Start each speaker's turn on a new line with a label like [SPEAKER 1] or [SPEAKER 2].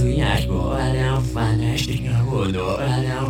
[SPEAKER 1] Vizinha agora é um fanestrinho